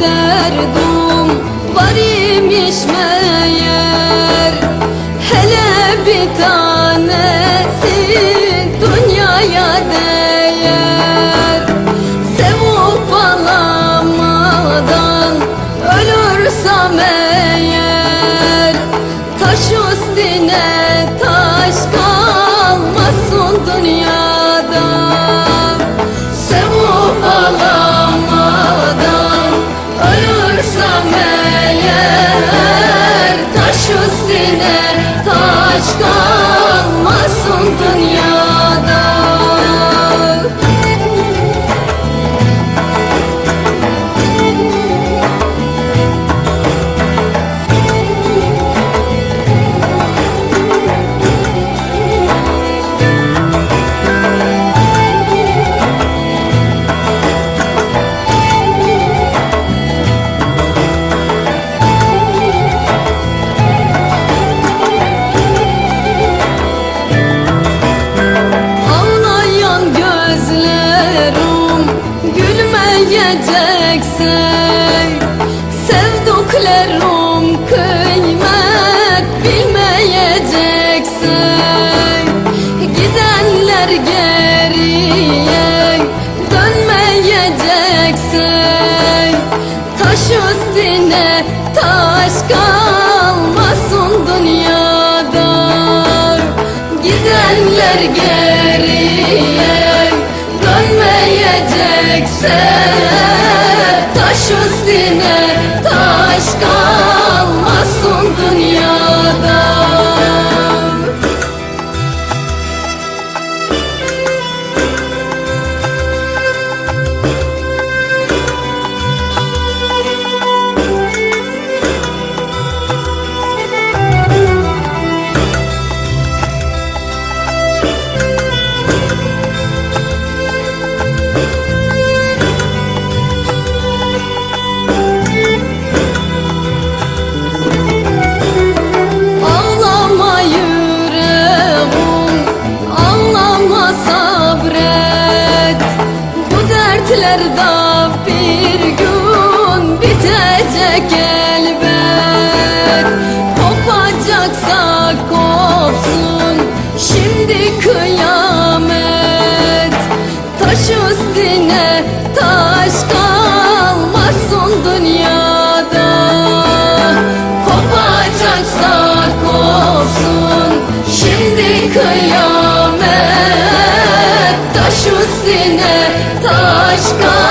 merdum var imiş meğer. Hele bir tanesi dönmeyecekse Taş üstüne taş kalmasın dünyada Gidenler geriye dönmeyecekse Taş üstüne de bir gün bitecek elbet. Kopacaksa kopsun şimdi kıyamet. Taş üstüne taş kalmasın dünyada. Kopacaksa kopsun şimdi kıyamet. Taş üstüne taş kalmasın